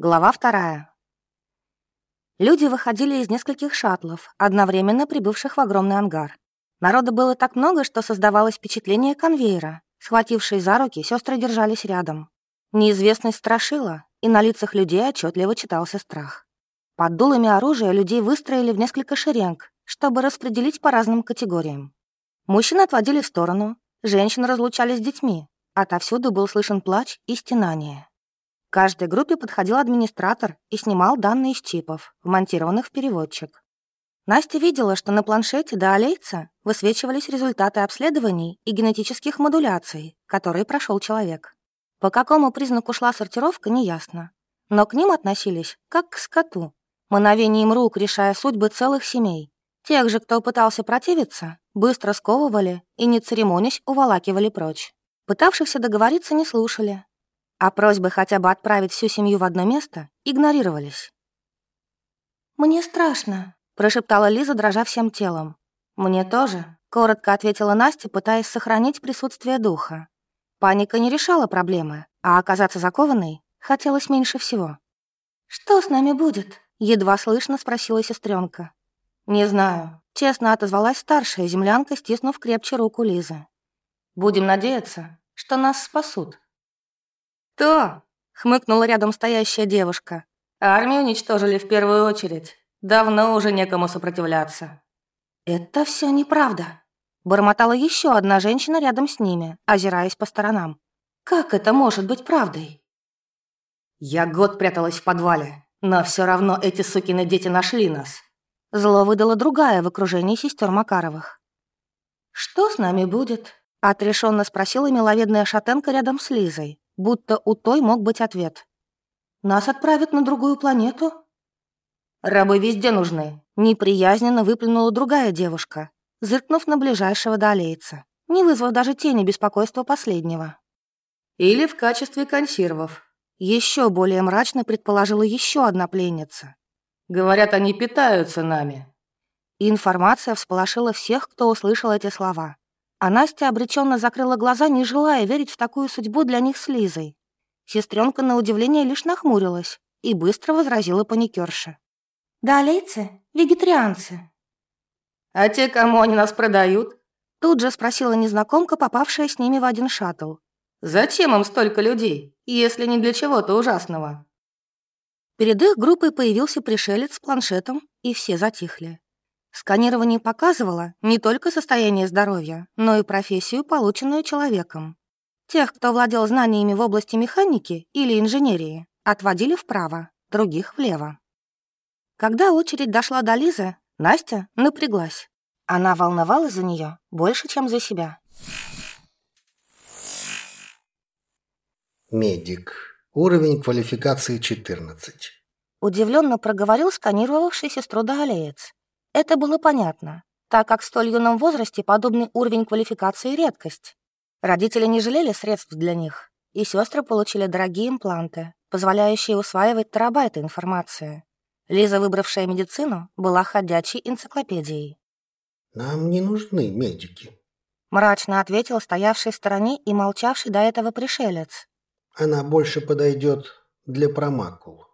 Глава вторая. Люди выходили из нескольких шаттлов, одновременно прибывших в огромный ангар. Народа было так много, что создавалось впечатление конвейера. Схватившись за руки, сестры держались рядом. Неизвестность страшила, и на лицах людей отчетливо читался страх. Под дулами оружия людей выстроили в несколько шеренг, чтобы распределить по разным категориям. Мужчин отводили в сторону, женщин разлучали с детьми. Отовсюду был слышен плач и стенание. Каждой группе подходил администратор и снимал данные с чипов, вмонтированных в переводчик. Настя видела, что на планшете до Алейца высвечивались результаты обследований и генетических модуляций, которые прошел человек. По какому признаку шла сортировка, неясно. Но к ним относились как к скоту, мановением рук решая судьбы целых семей. Тех же, кто пытался противиться, быстро сковывали и, не церемонясь, уволакивали прочь. Пытавшихся договориться не слушали, а просьбы хотя бы отправить всю семью в одно место игнорировались. «Мне страшно», — прошептала Лиза, дрожа всем телом. «Мне тоже», — коротко ответила Настя, пытаясь сохранить присутствие духа. Паника не решала проблемы, а оказаться закованной хотелось меньше всего. «Что с нами будет?» — едва слышно спросила сестренка. «Не знаю», — честно отозвалась старшая землянка, стиснув крепче руку Лизы. «Будем надеяться, что нас спасут». «Кто?» — хмыкнула рядом стоящая девушка. «Армию уничтожили в первую очередь. Давно уже некому сопротивляться». «Это все неправда», — бормотала еще одна женщина рядом с ними, озираясь по сторонам. «Как это может быть правдой?» «Я год пряталась в подвале, но все равно эти сукины дети нашли нас». Зло выдала другая в окружении сестер Макаровых. «Что с нами будет?» — отрешенно спросила миловидная шатенка рядом с Лизой, будто у той мог быть ответ. «Нас отправят на другую планету?» «Рабы везде нужны», — неприязненно выплюнула другая девушка, зыркнув на ближайшего долейца, не вызвав даже тени беспокойства последнего. «Или в качестве консервов», — еще более мрачно предположила еще одна пленница. «Говорят, они питаются нами». Информация всполошила всех, кто услышал эти слова. А Настя обреченно закрыла глаза, не желая верить в такую судьбу для них с Лизой. Сестренка на удивление лишь нахмурилась и быстро возразила паникерше. «Да, лейцы, вегетарианцы». «А те, кому они нас продают?» Тут же спросила незнакомка, попавшая с ними в один шаттл. «Зачем им столько людей, если не для чего-то ужасного?» Перед их группой появился пришелец с планшетом, и все затихли. Сканирование показывало не только состояние здоровья, но и профессию, полученную человеком. Тех, кто владел знаниями в области механики или инженерии, отводили вправо, других влево. Когда очередь дошла до Лизы, Настя напряглась. Она волновалась за нее больше, чем за себя. Медик. Уровень квалификации 14. Удивленно проговорил сканировавший сестру Даалеец. Это было понятно, так как в столь юном возрасте подобный уровень квалификации — редкость. Родители не жалели средств для них, и сестры получили дорогие импланты, позволяющие усваивать терабайты информации. Лиза, выбравшая медицину, была ходячей энциклопедией. «Нам не нужны медики», — мрачно ответил стоявший в стороне и молчавший до этого пришелец. «Она больше подойдет для промакул».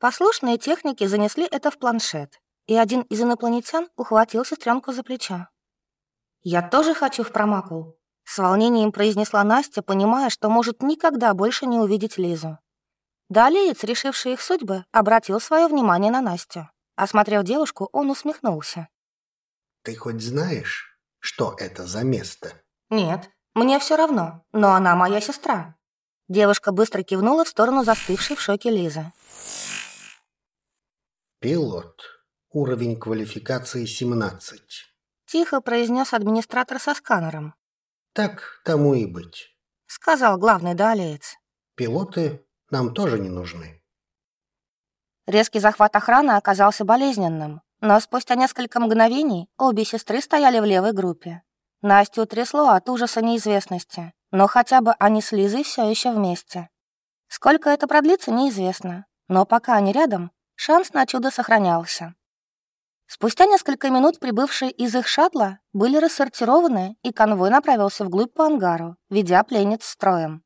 Послушные техники занесли это в планшет, и один из инопланетян ухватил сестренку за плечо. «Я тоже хочу в промакул», — с волнением произнесла Настя, понимая, что может никогда больше не увидеть Лизу. Далеец, решивший их судьбы, обратил свое внимание на Настю. Осмотрев девушку, он усмехнулся. «Ты хоть знаешь, что это за место?» «Нет, мне все равно, но она моя сестра». Девушка быстро кивнула в сторону застывшей в шоке Лизы. «Пилот», Уровень квалификации 17. Тихо произнес администратор со сканером. Так тому и быть. Сказал главный далеец. Пилоты нам тоже не нужны. Резкий захват охраны оказался болезненным, но спустя несколько мгновений обе сестры стояли в левой группе. Настю трясло от ужаса неизвестности, но хотя бы они с Лизой все еще вместе. Сколько это продлится, неизвестно, но пока они рядом, шанс на чудо сохранялся. Спустя несколько минут прибывшие из их шаттла были рассортированы, и конвой направился вглубь по ангару, ведя пленниц строем.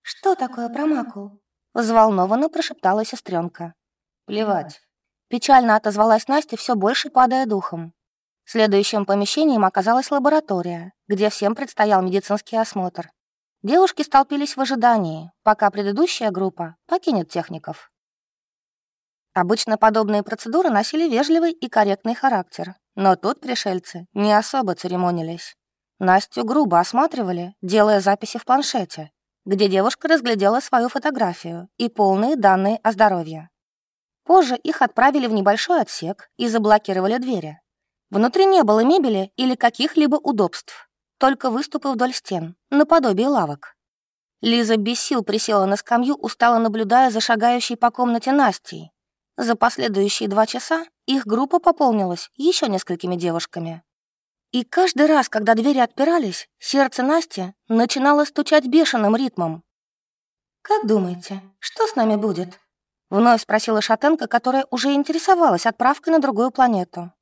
«Что такое промакул?» — взволнованно прошептала сестренка. «Плевать». Печально отозвалась Настя, все больше падая духом. Следующим помещением оказалась лаборатория, где всем предстоял медицинский осмотр. Девушки столпились в ожидании, пока предыдущая группа покинет техников. Обычно подобные процедуры носили вежливый и корректный характер, но тут пришельцы не особо церемонились. Настю грубо осматривали, делая записи в планшете, где девушка разглядела свою фотографию и полные данные о здоровье. Позже их отправили в небольшой отсек и заблокировали двери. Внутри не было мебели или каких-либо удобств, только выступы вдоль стен, наподобие лавок. Лиза без сил присела на скамью, устало наблюдая за шагающей по комнате Настей. За последующие два часа их группа пополнилась еще несколькими девушками. И каждый раз, когда двери отпирались, сердце Насти начинало стучать бешеным ритмом. «Как думаете, что с нами будет?» Вновь спросила Шатенко, которая уже интересовалась отправкой на другую планету.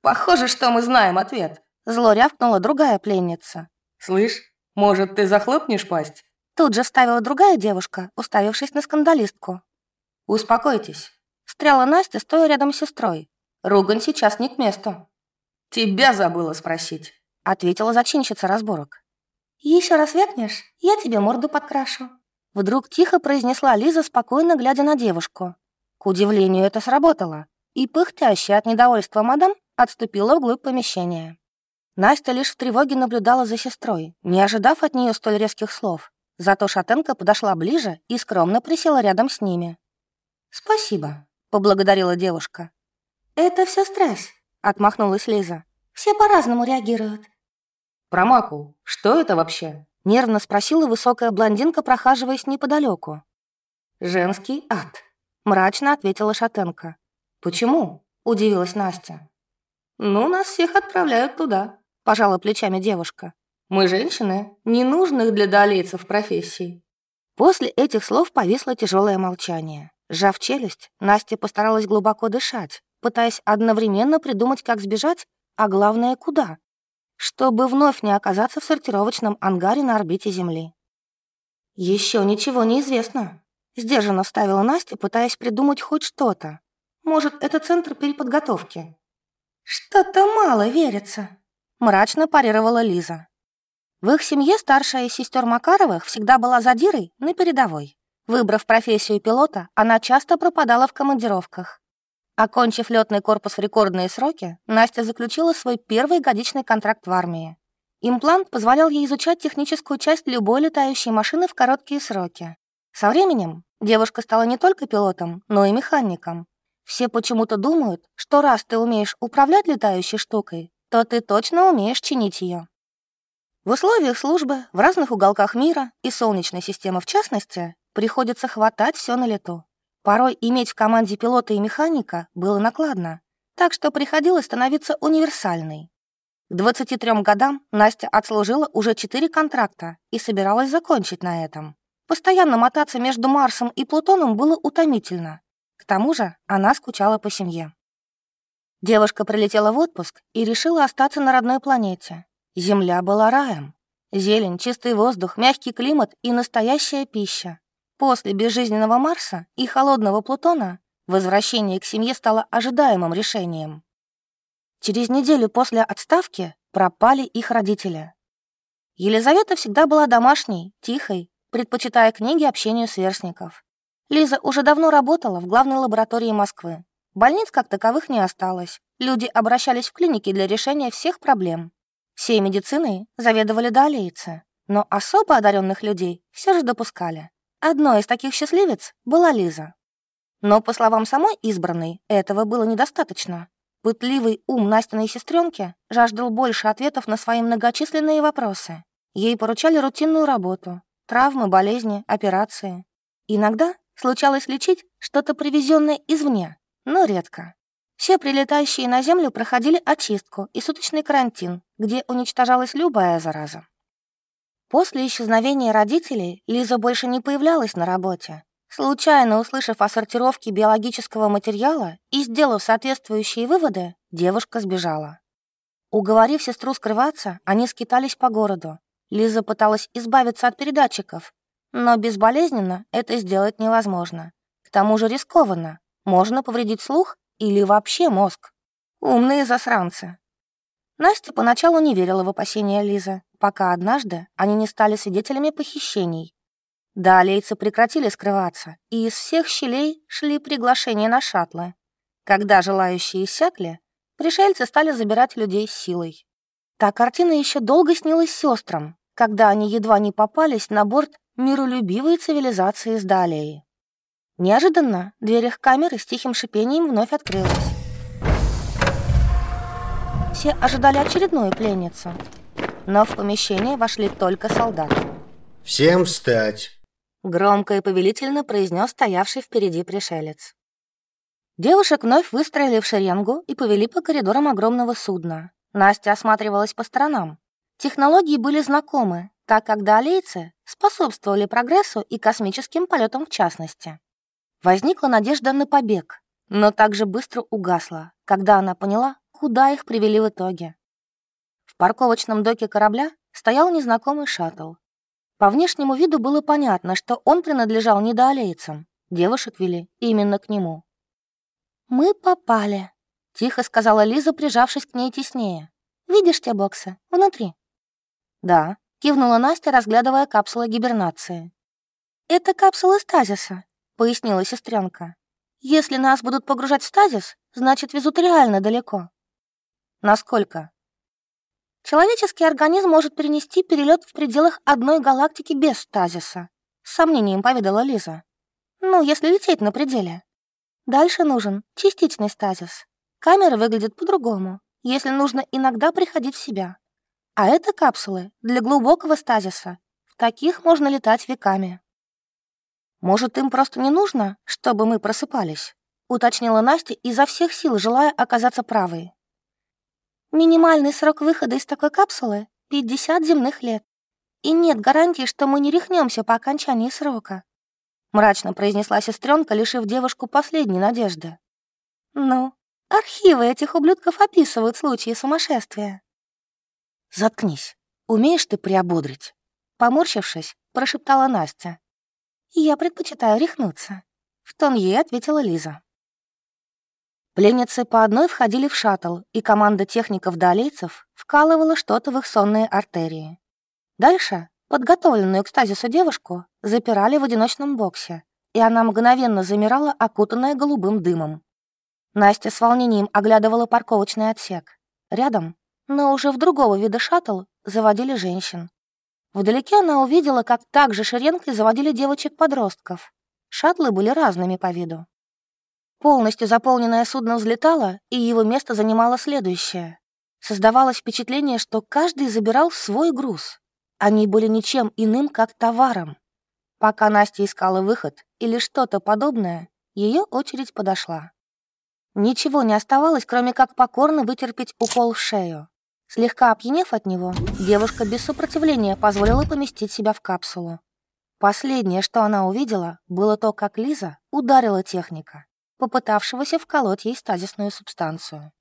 «Похоже, что мы знаем ответ», — зло рявкнула другая пленница. «Слышь, может, ты захлопнешь пасть?» Тут же вставила другая девушка, уставившись на скандалистку. «Успокойтесь», — встряла Настя, стоя рядом с сестрой. «Ругань сейчас не к месту». «Тебя забыла спросить», — ответила зачинщица разборок. Еще раз вякнешь, я тебе морду подкрашу». Вдруг тихо произнесла Лиза, спокойно глядя на девушку. К удивлению, это сработало, и пыхтящая от недовольства мадам отступила вглубь помещения. Настя лишь в тревоге наблюдала за сестрой, не ожидав от нее столь резких слов. Зато шатенка подошла ближе и скромно присела рядом с ними. «Спасибо», — поблагодарила девушка. «Это все стресс», — отмахнулась Лиза. «Все по-разному реагируют». «Промакул, что это вообще?» — нервно спросила высокая блондинка, прохаживаясь неподалеку. «Женский ад», — мрачно ответила шатенка. «Почему?» — удивилась Настя. «Ну, нас всех отправляют туда», — пожала плечами девушка. «Мы женщины, ненужных для долейцев профессий». После этих слов повисло тяжелое молчание. Сжав челюсть, Настя постаралась глубоко дышать, пытаясь одновременно придумать, как сбежать, а главное, куда, чтобы вновь не оказаться в сортировочном ангаре на орбите Земли. Еще ничего не известно», — сдержанно вставила Настя, пытаясь придумать хоть что-то. «Может, это центр переподготовки?» «Что-то мало верится», — мрачно парировала Лиза. В их семье старшая из сестер Макаровых всегда была задирой на передовой. Выбрав профессию пилота, она часто пропадала в командировках. Окончив летный корпус в рекордные сроки, Настя заключила свой первый годичный контракт в армии. Имплант позволял ей изучать техническую часть любой летающей машины в короткие сроки. Со временем девушка стала не только пилотом, но и механиком. Все почему-то думают, что раз ты умеешь управлять летающей штукой, то ты точно умеешь чинить ее. В условиях службы в разных уголках мира и Солнечной системы в частности Приходится хватать все на лету. Порой иметь в команде пилота и механика было накладно, так что приходилось становиться универсальной. К 23 годам Настя отслужила уже 4 контракта и собиралась закончить на этом. Постоянно мотаться между Марсом и Плутоном было утомительно. К тому же она скучала по семье. Девушка прилетела в отпуск и решила остаться на родной планете. Земля была раем. Зелень, чистый воздух, мягкий климат и настоящая пища. После безжизненного Марса и холодного Плутона возвращение к семье стало ожидаемым решением. Через неделю после отставки пропали их родители. Елизавета всегда была домашней, тихой, предпочитая книги общению сверстников. Лиза уже давно работала в главной лаборатории Москвы. Больниц как таковых не осталось. Люди обращались в клиники для решения всех проблем. Всей медициной заведовали далейцы, но особо одаренных людей все же допускали. Одной из таких счастливец была Лиза. Но, по словам самой избранной, этого было недостаточно. Пытливый ум Настиной сестренки жаждал больше ответов на свои многочисленные вопросы. Ей поручали рутинную работу, травмы, болезни, операции. Иногда случалось лечить что-то привезенное извне, но редко. Все прилетающие на Землю проходили очистку и суточный карантин, где уничтожалась любая зараза. После исчезновения родителей Лиза больше не появлялась на работе. Случайно услышав о сортировке биологического материала и сделав соответствующие выводы, девушка сбежала. Уговорив сестру скрываться, они скитались по городу. Лиза пыталась избавиться от передатчиков, Но безболезненно это сделать невозможно. К тому же рискованно. Можно повредить слух или вообще мозг. Умные засранцы. Настя поначалу не верила в опасения Лизы, пока однажды они не стали свидетелями похищений. Далейцы прекратили скрываться, и из всех щелей шли приглашения на шаттлы. Когда желающие иссякли, пришельцы стали забирать людей силой. Та картина еще долго снилась сестрам, когда они едва не попались на борт миролюбивой цивилизации с Далией. Неожиданно дверь их камеры с тихим шипением вновь открылась. Все ожидали очередную пленницу, но в помещение вошли только солдаты. «Всем встать!» Громко и повелительно произнес стоявший впереди пришелец. Девушек вновь выстроили в шеренгу и повели по коридорам огромного судна. Настя осматривалась по сторонам. Технологии были знакомы, так как далейцы способствовали прогрессу и космическим полетам в частности. Возникла надежда на побег, но также быстро угасла, когда она поняла, куда их привели в итоге. Парковочном доке корабля стоял незнакомый шаттл, по внешнему виду было понятно, что он принадлежал недоолейцам. Девушек вели именно к нему. «Мы попали», — тихо сказала Лиза, прижавшись к ней теснее. «Видишь те боксы? Внутри?» «Да», — кивнула Настя, разглядывая капсулы гибернации. «Это капсулы стазиса», — пояснила сестренка. «Если нас будут погружать в стазис, значит, везут реально далеко». «Насколько?» Человеческий организм может перенести перелет в пределах одной галактики без стазиса. С сомнением поведала Лиза. Ну, если лететь на пределе. Дальше нужен частичный стазис. Камера выглядит по-другому, если нужно иногда приходить в себя. А это капсулы для глубокого стазиса. В таких можно летать веками. Может, им просто не нужно, чтобы мы просыпались? Уточнила Настя изо всех сил, желая оказаться правой. Минимальный срок выхода из такой капсулы — 50 земных лет. И нет гарантии, что мы не рехнемся по окончании срока. Мрачно произнесла сестренка, лишив девушку последней надежды. Ну, архивы этих ублюдков описывают случаи сумасшествия. Заткнись. Умеешь ты приободрить? Поморщившись, прошептала Настя. Я предпочитаю рехнуться. В тон ей ответила Лиза. Пленницы по одной входили в шаттл, и команда техников-долейцев вкалывала что-то в их сонные артерии. Дальше подготовленную к стазису девушку запирали в одиночном боксе, и она мгновенно замирала, окутанная голубым дымом. Настя с волнением оглядывала парковочный отсек. Рядом, но уже в другого вида шаттл, заводили женщин. Вдалеке она увидела, как также шеренкой заводили девочек-подростков. Шаттлы были разными по виду. Полностью заполненное судно взлетало, и его место занимало следующее. Создавалось впечатление, что каждый забирал свой груз. Они были ничем иным, как товаром. Пока Настя искала выход или что-то подобное, ее очередь подошла. Ничего не оставалось, кроме как покорно вытерпеть укол в шею. Слегка опьянев от него, девушка без сопротивления позволила поместить себя в капсулу. Последнее, что она увидела, было то, как Лиза ударила техника попытавшегося вколоть ей стазисную субстанцию.